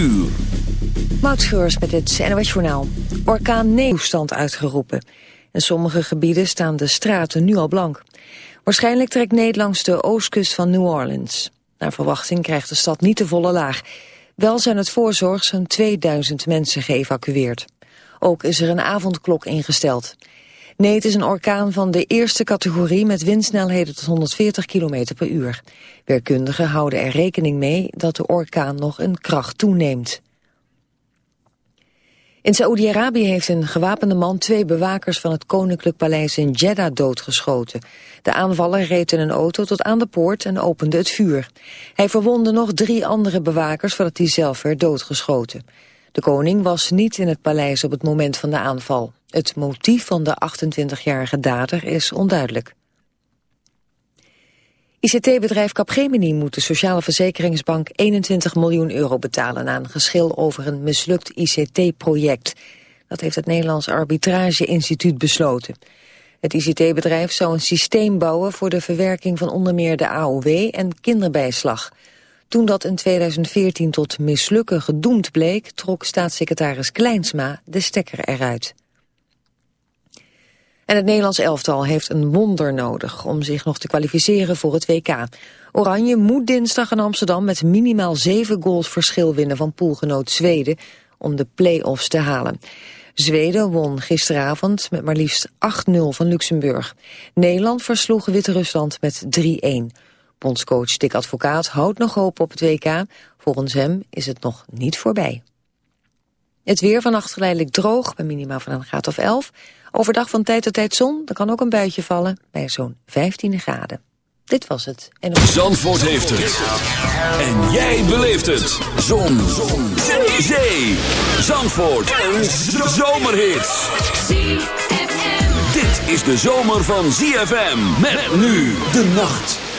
uur. Met het NOS Journaal. Orkaan Toestand uitgeroepen. In sommige gebieden staan de straten nu al blank. Waarschijnlijk trekt Nederland langs de oostkust van New Orleans. Naar verwachting krijgt de stad niet de volle laag. Wel zijn het voorzorg zo'n 2000 mensen geëvacueerd. Ook is er een avondklok ingesteld. Nee, het is een orkaan van de eerste categorie met windsnelheden tot 140 km per uur. Werkkundigen houden er rekening mee dat de orkaan nog een kracht toeneemt. In Saoedi-Arabië heeft een gewapende man twee bewakers van het Koninklijk Paleis in Jeddah doodgeschoten. De aanvaller reed in een auto tot aan de poort en opende het vuur. Hij verwondde nog drie andere bewakers voordat hij zelf werd doodgeschoten. De koning was niet in het paleis op het moment van de aanval. Het motief van de 28-jarige dader is onduidelijk. ICT-bedrijf Capgemini moet de Sociale Verzekeringsbank 21 miljoen euro betalen een geschil over een mislukt ICT-project. Dat heeft het Nederlands Arbitrage Instituut besloten. Het ICT-bedrijf zou een systeem bouwen voor de verwerking van onder meer de AOW en kinderbijslag. Toen dat in 2014 tot mislukken gedoemd bleek, trok staatssecretaris Kleinsma de stekker eruit. En het Nederlands elftal heeft een wonder nodig om zich nog te kwalificeren voor het WK. Oranje moet dinsdag in Amsterdam met minimaal zeven goals verschil winnen van poolgenoot Zweden om de play-offs te halen. Zweden won gisteravond met maar liefst 8-0 van Luxemburg. Nederland versloeg Wit-Rusland met 3-1. Bondscoach Dick Advocaat houdt nog hoop op het WK. Volgens hem is het nog niet voorbij. Het weer vannacht geleidelijk droog, bij minima van een graad of 11. Overdag van tijd tot tijd zon, er kan ook een buitje vallen, bij zo'n 15 graden. Dit was het. En. Zandvoort heeft het. En jij beleeft het. Zon. zon. Zee. Zee. Zandvoort. Een zomerhit. Dit is de zomer van ZFM. Met nu de nacht.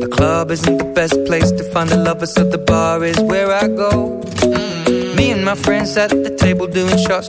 The club isn't the best place to find the lovers so the bar is where I go. Me and my friends at the table doing shots,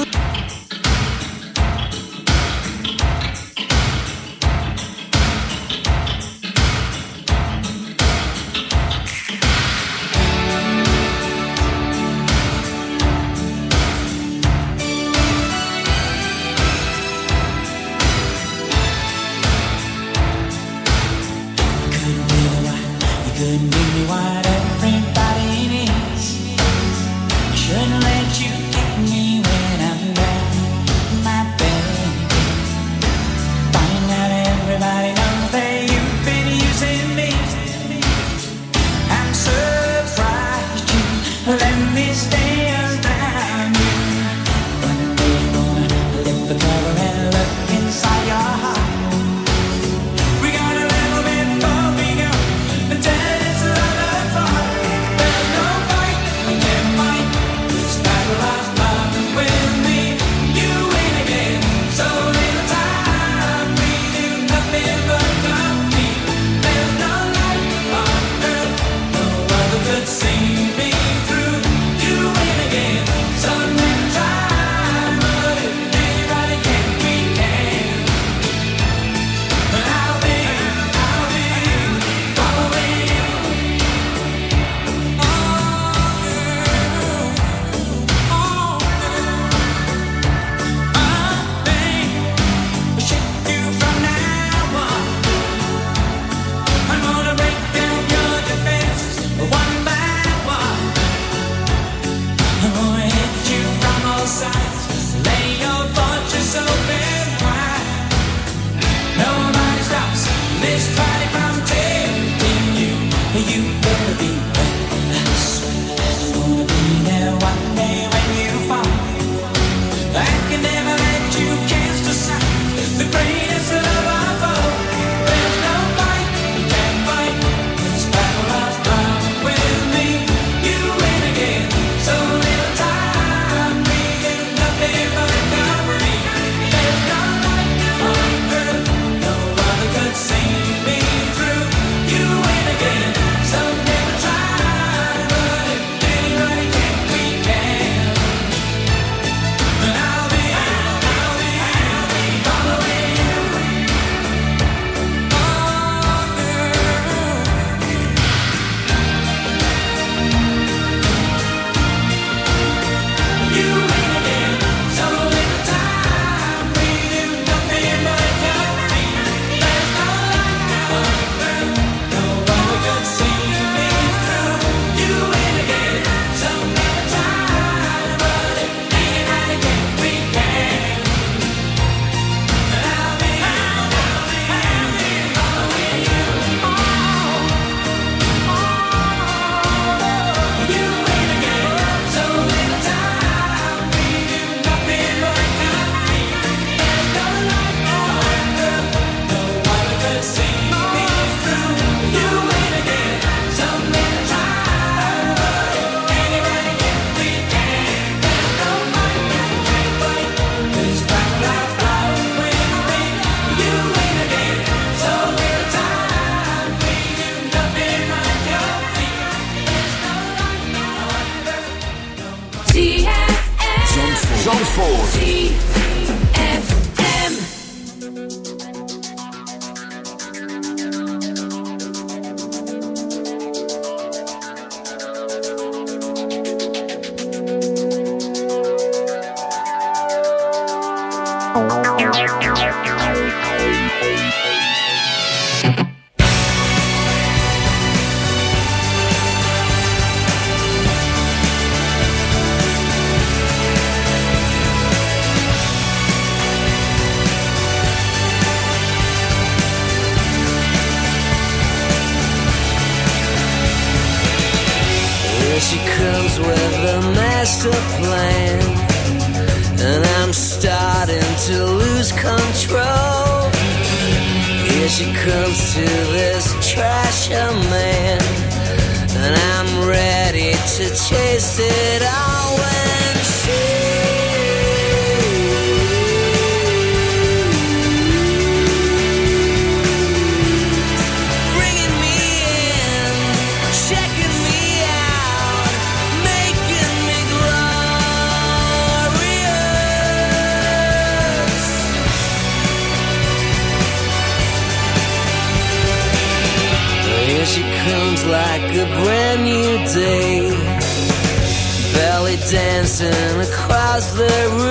Across the room.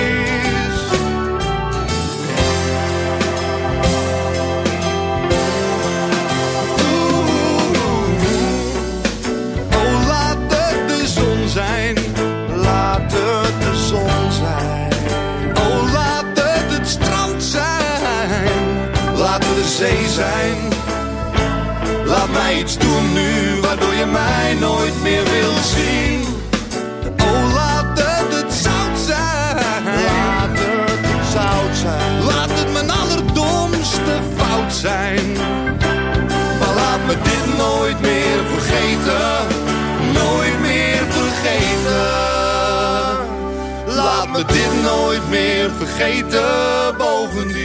Vergeten bovendien.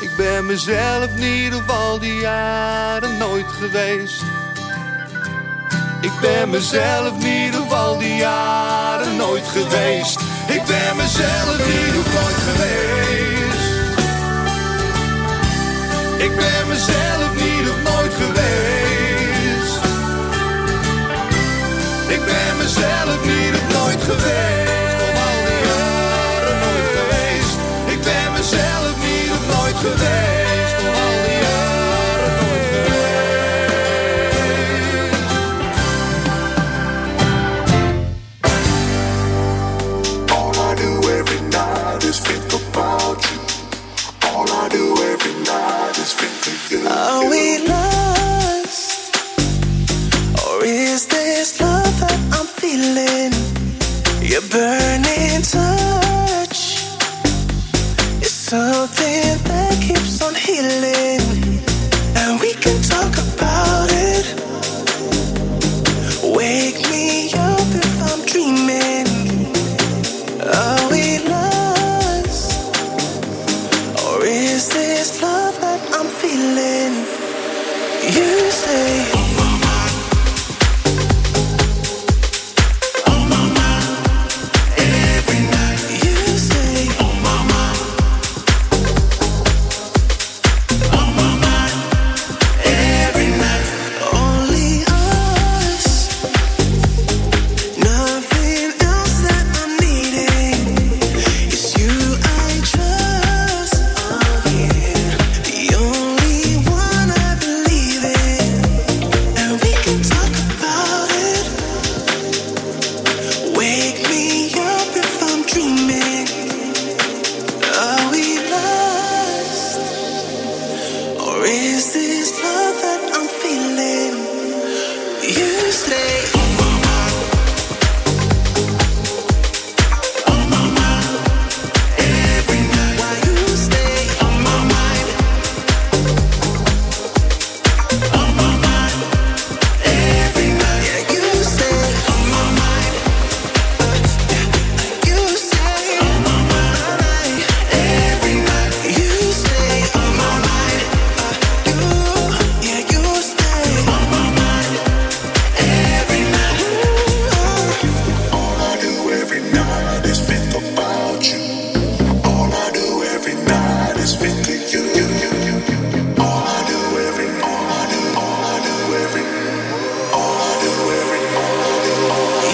Ik ben mezelf niet op al die jaren nooit geweest. Ik ben mezelf niet op al die jaren nooit geweest. Ik ben mezelf niet op nooit geweest. Ik ben mezelf niet op nooit geweest. Ik ben mezelf niet op nooit geweest. Op al die jaren nooit geweest. Ik ben mezelf niet op nooit geweest.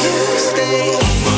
Stay